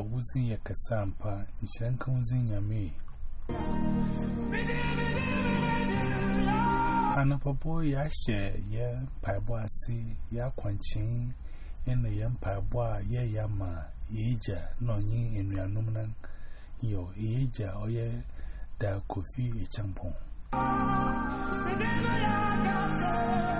a ya kasa ya mai ya she ya ya kwancin ya yama ya ija na onye inuyanum nan oye da kofi Thank you.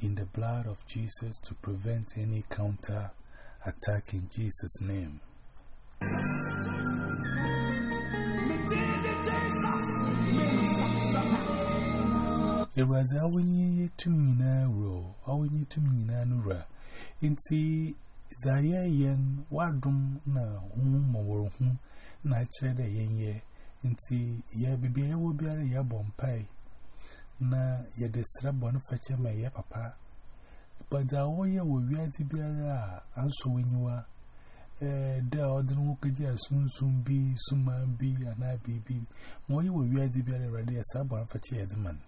in the blood of Jesus to prevent any counter attack in Jesus' name. It was all we need to mean a row, all we need to mean a nura. In see, Zaya yen, wadum na hum or hum, naturally yen ye. In see, ye be be a ya bompai. na yɛde srɛ bɔne fɛkyɛ ma ɛyɛ papa. But dza wɔyɛ wɔ biara anso w'enyiwa dɛ ɔde no wokɔgye a sunsum bi suma bi anaa biribi. Ma wɔyɛ wɔ wiadze biara awurade yɛ srɛ bɔne fɛkyɛ yɛdze ma no.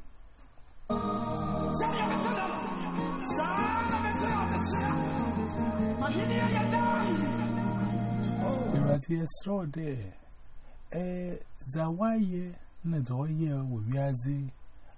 Awurade yɛ srɛ dɛ na dza ɔyɛ wɔ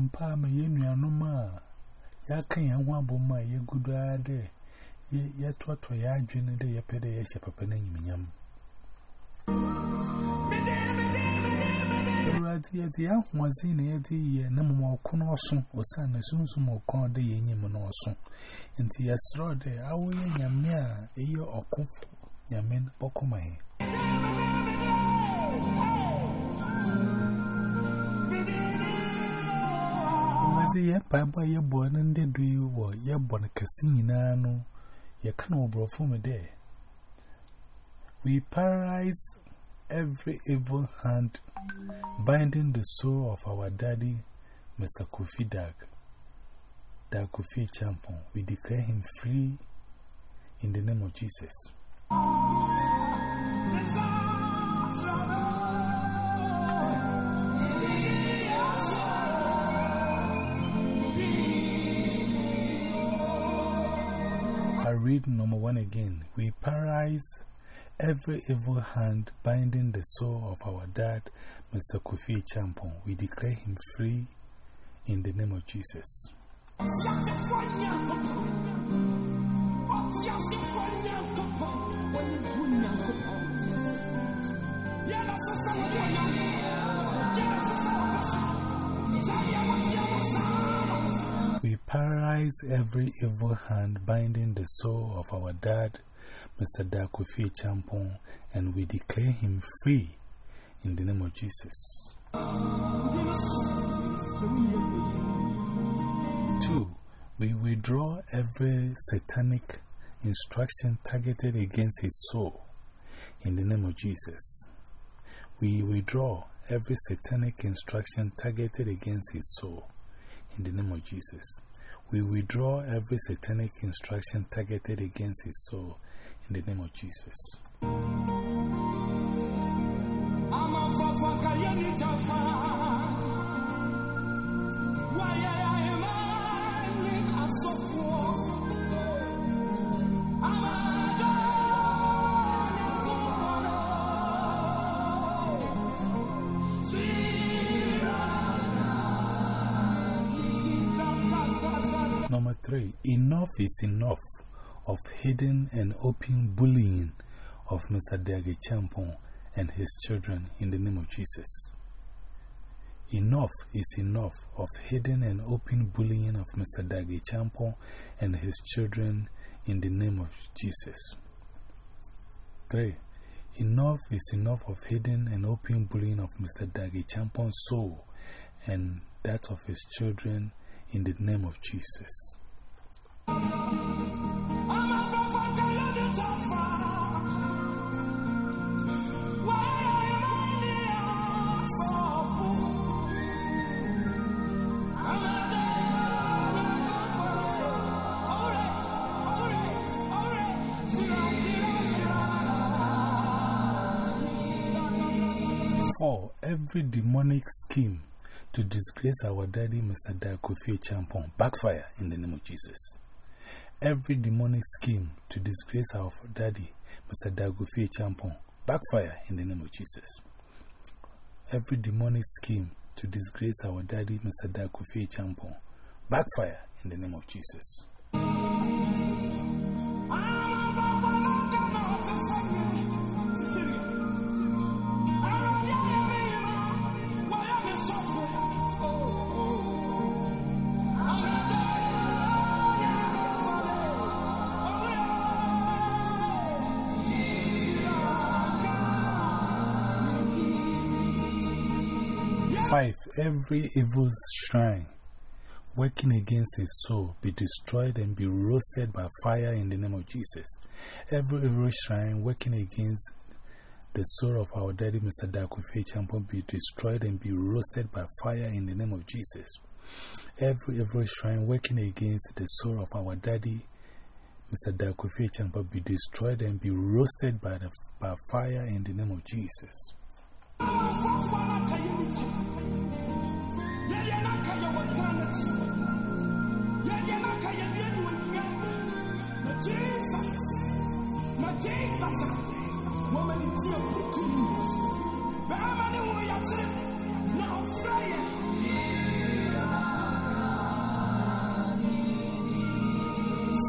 my Yanuanuma, Yakan and one bomma, ye good ade, ye twat to ya dream a day, a pede, a shepherding yam. Radia, the young was in a day, no more conoson, or son, as soon as more con day in him or so. And the astrode, I will yamia, a year or cook, yamin, bocomai. We paralyze every evil hand binding the soul of our daddy, Mr. Kofi Dag, Dag Kofi Champon. We declare him free in the name of Jesus. Read number one again. We paralyze every evil hand binding the soul of our dad, Mr. Kofi Champon. We declare him free in the name of Jesus. We paralyze every evil hand binding the soul of our dad, Mr. Dakofi Champon, and we declare him free in the name of Jesus. Two, we withdraw every satanic instruction targeted against his soul in the name of Jesus. We withdraw every satanic instruction targeted against his soul in the name of Jesus. We withdraw every satanic instruction targeted against his soul in the name of Jesus. Is enough of hidden and open bullying of Mr. Dagi Champon and his children in the name of Jesus. Enough is enough of hidden and open bullying of Mr. Dagi Champon and his children in the name of Jesus. 3. Enough is enough of hidden and open bullying of Mr. Dagi Champon's soul and that of his children in the name of Jesus. Four, every demonic scheme to disgrace our daddy, Mr. Dakofi Champon, backfire in the name of Jesus. Every demonic scheme to disgrace our daddy, Mr. Dakofi Champon, backfire in the name of Jesus. Every demonic scheme to disgrace our daddy, Mr. Dakofi Champon, backfire in the name of Jesus. Five, every evil shrine working against his soul be destroyed and be roasted by fire in the name of Jesus. Every evil shrine working against the soul of our daddy, Mr. Dakufe Champon, be destroyed and be roasted by fire in the name of Jesus. Every evil shrine working against the soul of our daddy, Mr. Dakufe Champon, be destroyed and be roasted by, the, by fire in the name of Jesus.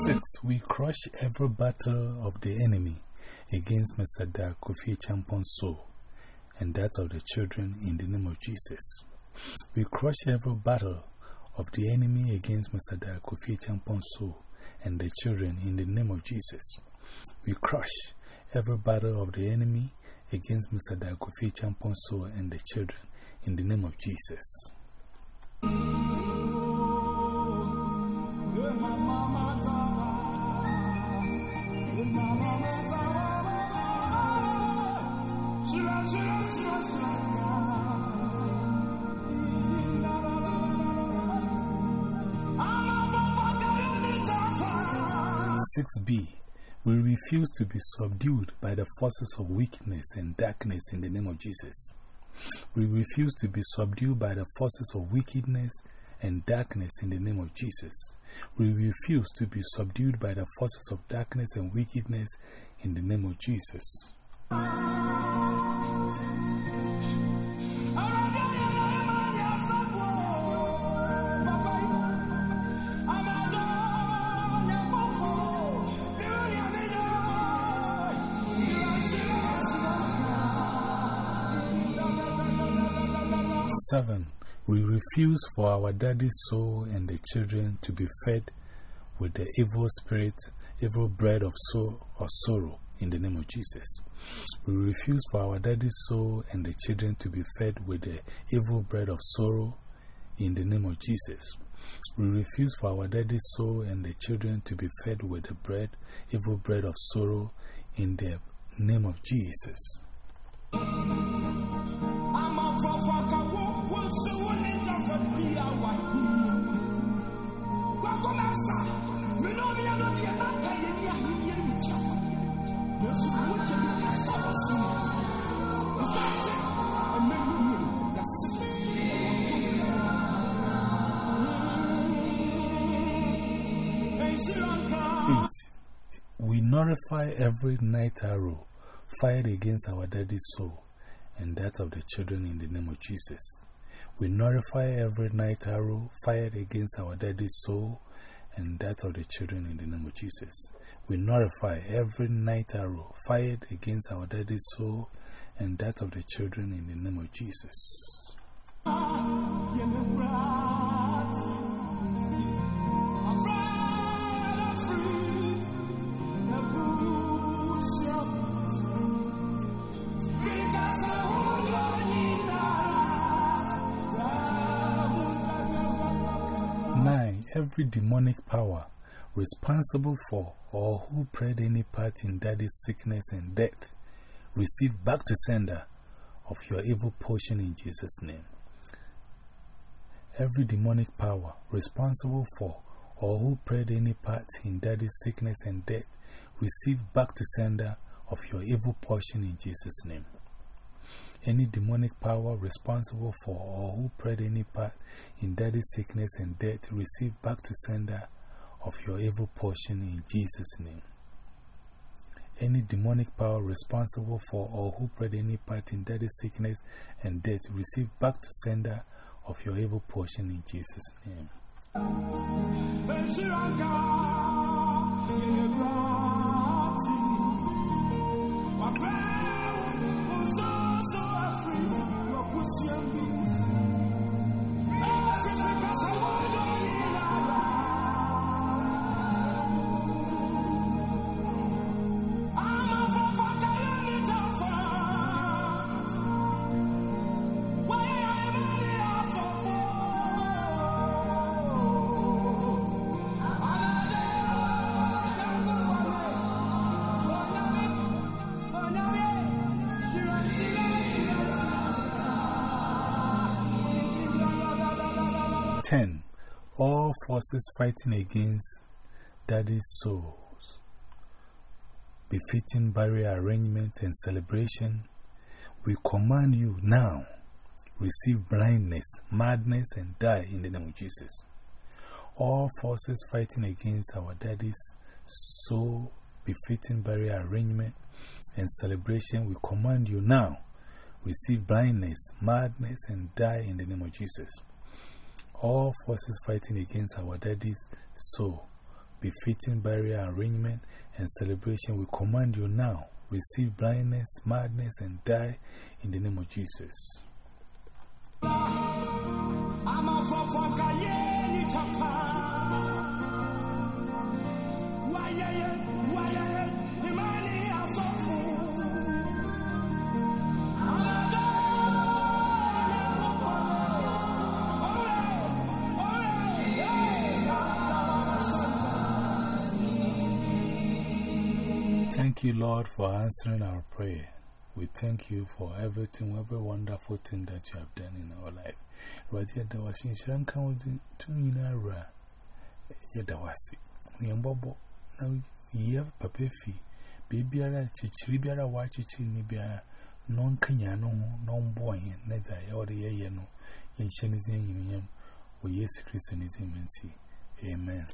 Six, we crush every battle of the enemy against Mr. Kofi Champon's soul and that of the children in the name of Jesus. We crush every battle of the enemy against Mr. Kofi Champon's soul and their children in the name of Jesus. We crush every battle of the enemy against Mr. Dagofi Champonso and the children in the name of Jesus. Jesus. 6b We refuse to be subdued by the forces of weakness and darkness in the name of Jesus. We refuse to be subdued by the forces of wickedness and darkness in the name of Jesus. We refuse to be subdued by the forces of darkness and wickedness in the name of Jesus. Seven, we refuse for our daddy's soul and the children to be fed with the evil spirit, evil bread of soul or sorrow in the name of Jesus. We refuse for our daddy's soul and the children to be fed with the evil bread of sorrow in the name of Jesus. We refuse for our daddy's soul and the children to be fed with the bread, evil bread of sorrow in the name of Jesus. Nullify every night arrow fired against our daddy's soul and that of the children in the name of Jesus. We nullify every night arrow fired against our daddy's soul and that of the children in the name of Jesus. We nullify every night arrow fired against our daddy's soul and that of the children in the name of Jesus. Nine, every demonic power responsible for or who played any part in daddy's sickness and death, receive back to sender of your evil portion in Jesus' name. Every demonic power responsible for or who played any part in daddy's sickness and death, receive back to sender of your evil portion in Jesus' name. Any demonic power responsible for or who played any part in daddy's sickness and death, receive back to sender of your evil portion in Jesus' name. Any demonic power responsible for or who played any part in daddy's sickness and death, receive back to sender of your evil portion in Jesus' name. All forces fighting against daddy's souls, befitting barrier arrangement and celebration, we command you now, receive blindness, madness, and die in the name of Jesus. All forces fighting against our daddy's soul, befitting barrier arrangement and celebration, we command you now, receive blindness, madness, and die in the name of Jesus all forces fighting against our daddy's soul, befitting barrier arrangement and celebration, we command you now, receive blindness, madness, and die in the name of Jesus. Thank you, Lord, for answering our prayer. We thank you for everything, every wonderful thing that you have done in our life. Right here, there was in Shanka, two in a ra. Yadawasi. We are Bobo. Now, ye have papefi. Baby, a chichiribiara, watching Nibia, non Kenyano, non boy, neither or the Yano, in Shenizin, we yes, Christianism and see. Amen.